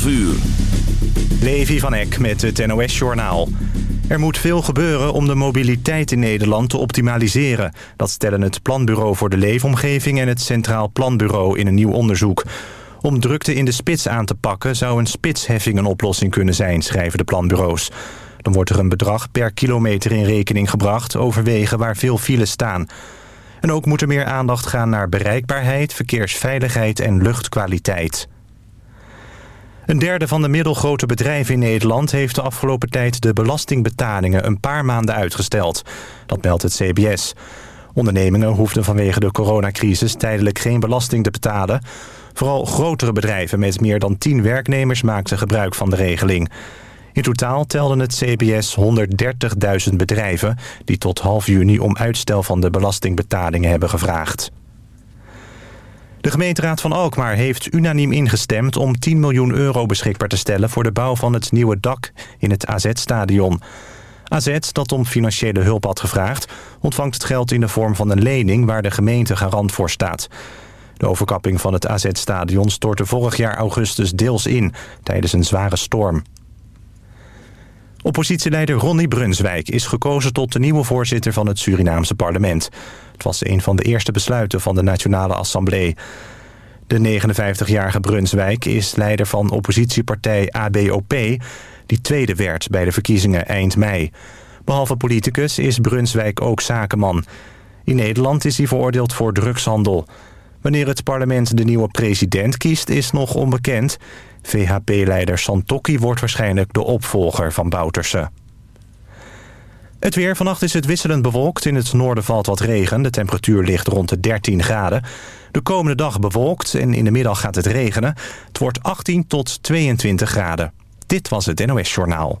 12 uur. Levi van Eck met het NOS-journaal. Er moet veel gebeuren om de mobiliteit in Nederland te optimaliseren. Dat stellen het Planbureau voor de Leefomgeving en het Centraal Planbureau in een nieuw onderzoek. Om drukte in de spits aan te pakken zou een spitsheffing een oplossing kunnen zijn, schrijven de planbureaus. Dan wordt er een bedrag per kilometer in rekening gebracht over wegen waar veel files staan. En ook moet er meer aandacht gaan naar bereikbaarheid, verkeersveiligheid en luchtkwaliteit. Een derde van de middelgrote bedrijven in Nederland... heeft de afgelopen tijd de belastingbetalingen een paar maanden uitgesteld. Dat meldt het CBS. Ondernemingen hoefden vanwege de coronacrisis tijdelijk geen belasting te betalen. Vooral grotere bedrijven met meer dan 10 werknemers maakten gebruik van de regeling. In totaal telden het CBS 130.000 bedrijven... die tot half juni om uitstel van de belastingbetalingen hebben gevraagd. De gemeenteraad van Alkmaar heeft unaniem ingestemd om 10 miljoen euro beschikbaar te stellen voor de bouw van het nieuwe dak in het AZ-stadion. AZ, dat om financiële hulp had gevraagd, ontvangt het geld in de vorm van een lening waar de gemeente garant voor staat. De overkapping van het AZ-stadion stortte vorig jaar augustus deels in tijdens een zware storm. Oppositieleider Ronnie Brunswijk is gekozen tot de nieuwe voorzitter van het Surinaamse parlement. Het was een van de eerste besluiten van de Nationale Assemblée. De 59-jarige Brunswijk is leider van oppositiepartij ABOP... die tweede werd bij de verkiezingen eind mei. Behalve politicus is Brunswijk ook zakenman. In Nederland is hij veroordeeld voor drugshandel. Wanneer het parlement de nieuwe president kiest is nog onbekend. VHP-leider Santokki wordt waarschijnlijk de opvolger van Bouterse. Het weer. Vannacht is het wisselend bewolkt. In het noorden valt wat regen. De temperatuur ligt rond de 13 graden. De komende dag bewolkt en in de middag gaat het regenen. Het wordt 18 tot 22 graden. Dit was het NOS Journaal.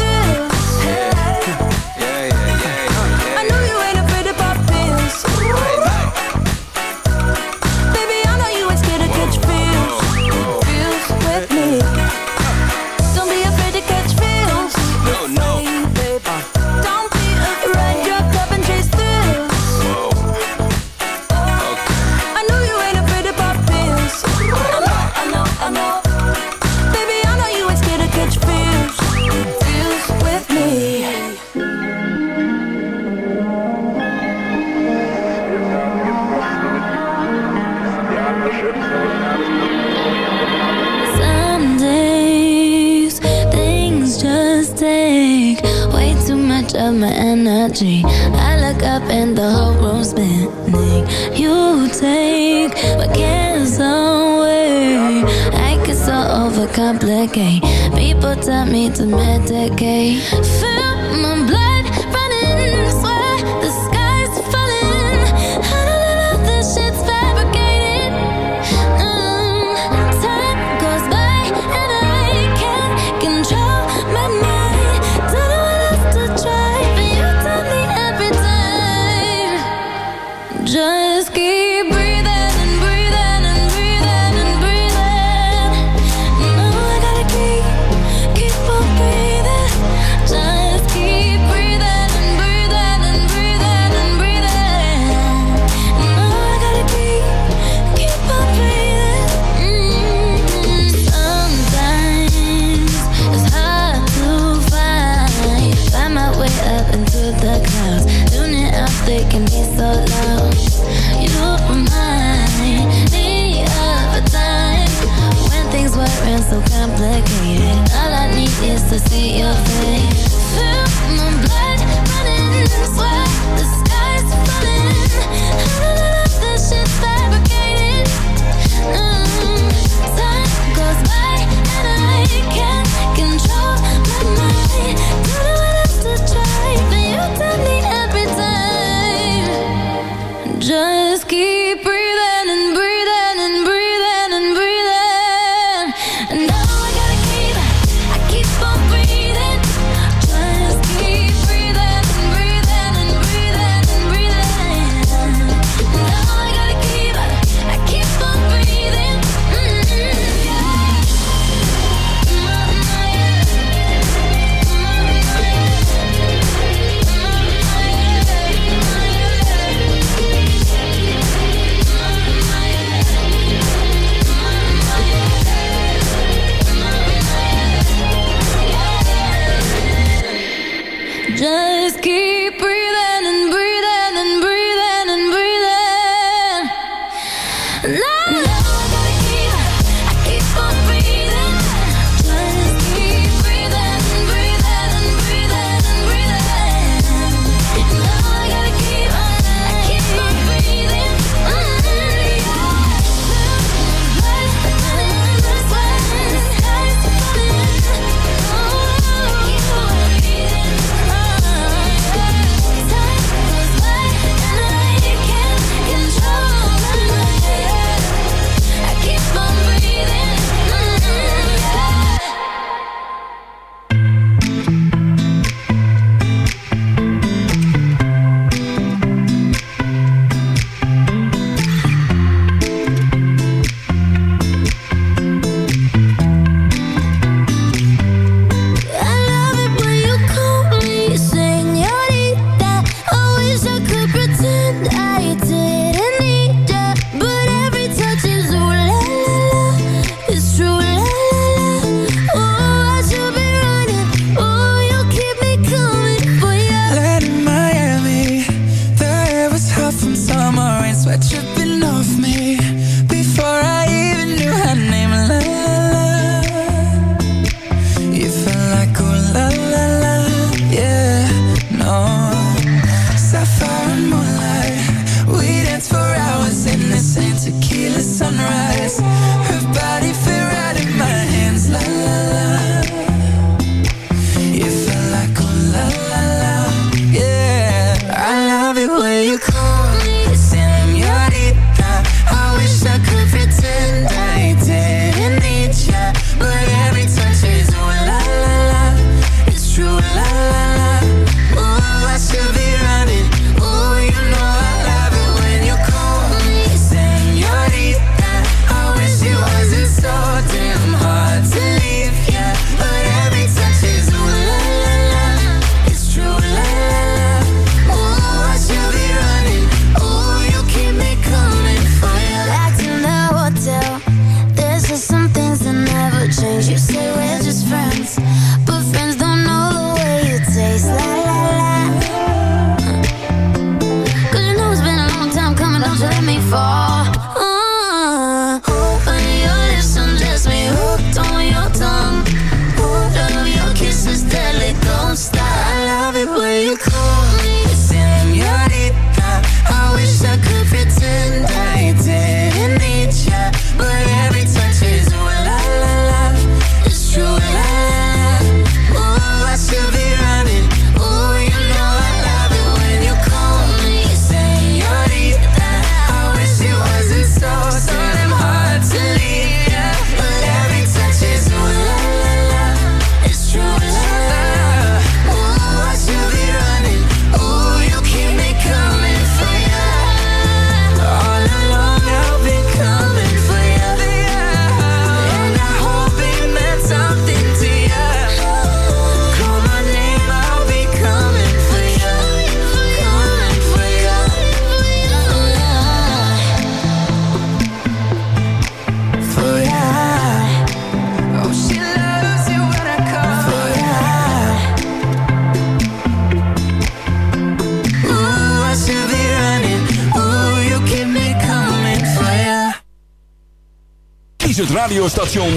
energy. I look up and the whole room's spinning. You take my cares away. I can so overcomplicate. People tell me to medicate. Fill my blood.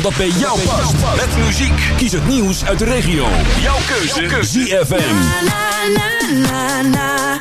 dat bij jou past. Met muziek. Kies het nieuws uit de regio. Jouw keuze. Jouw keuze. ZFM. Na, na, na,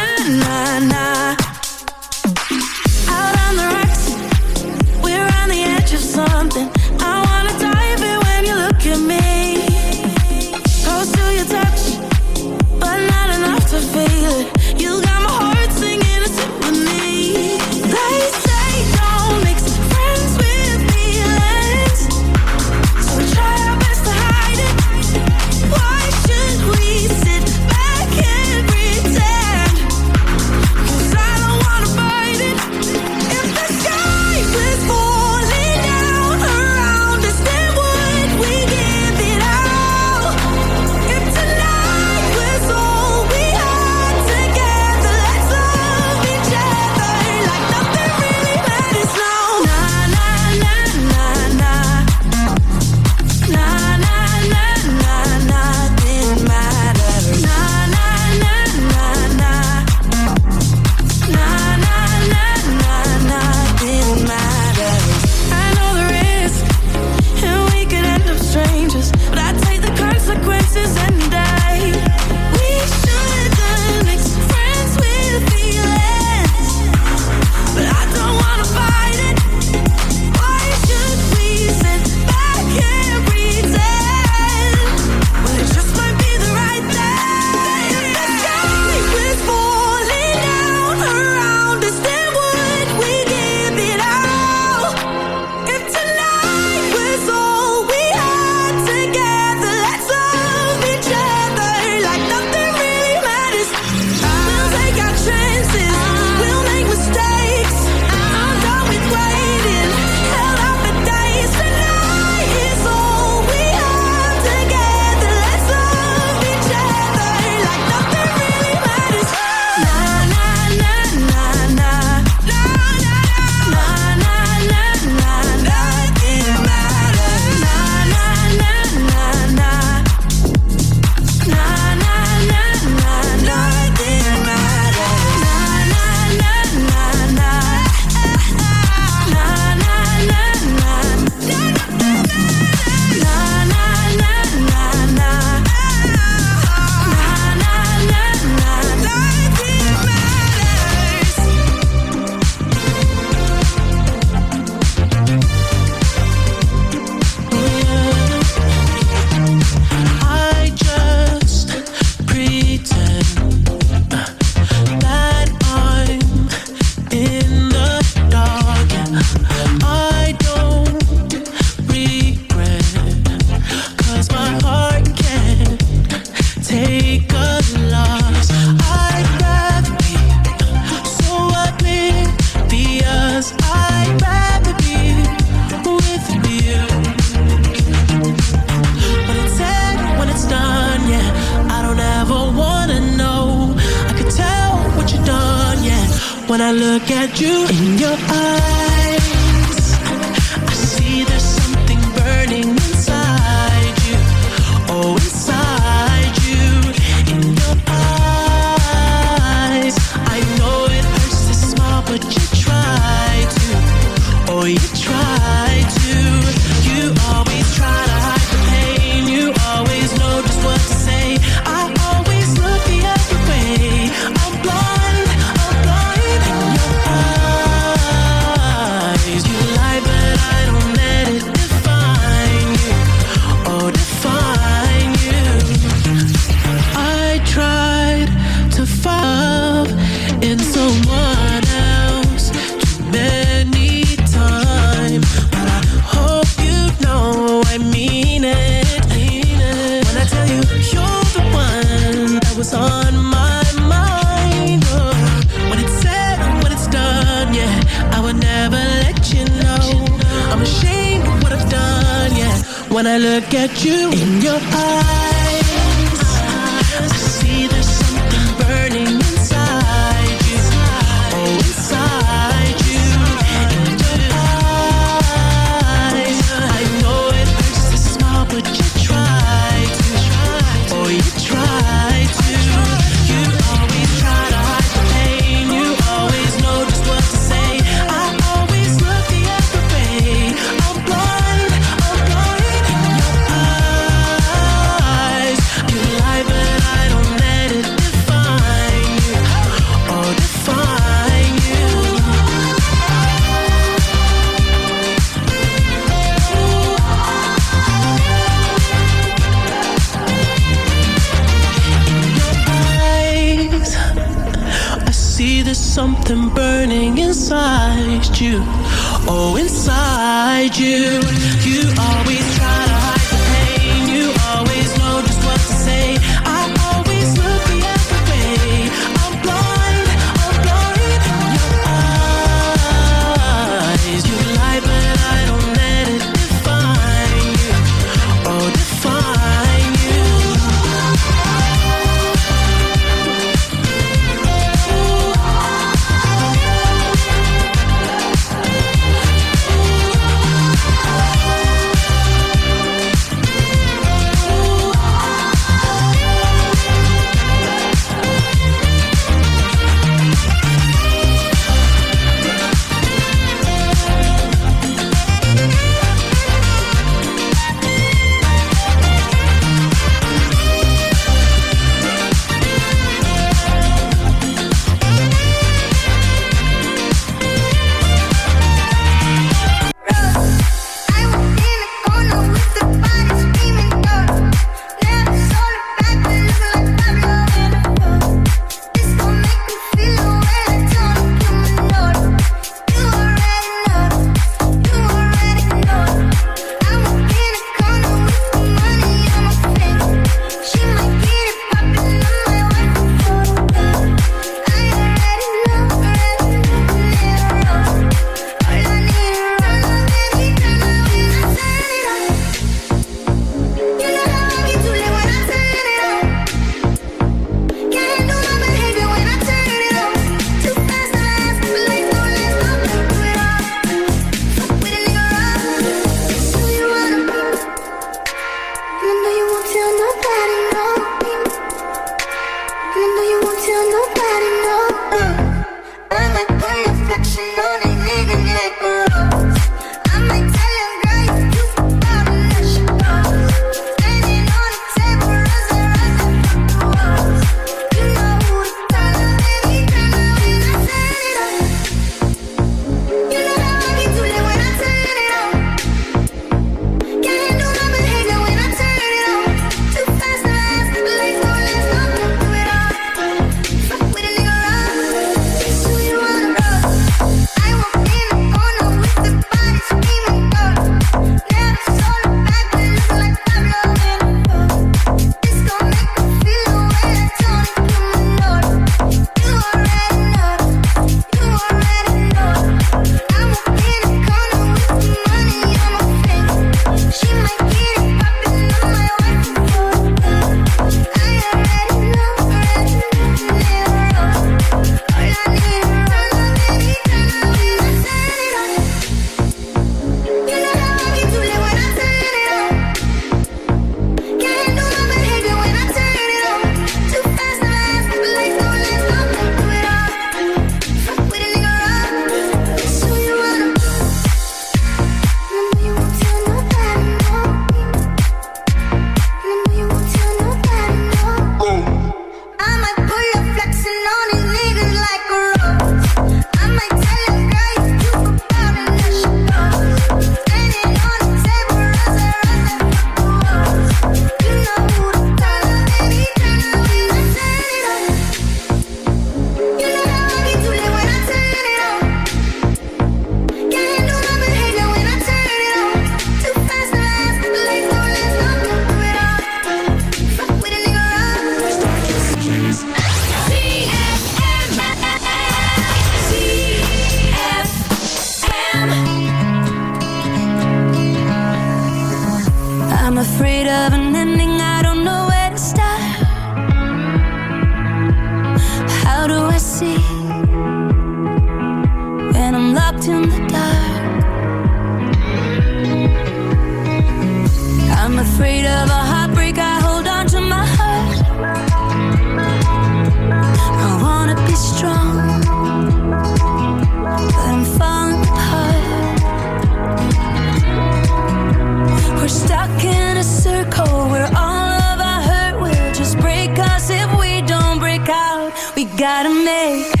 gotta make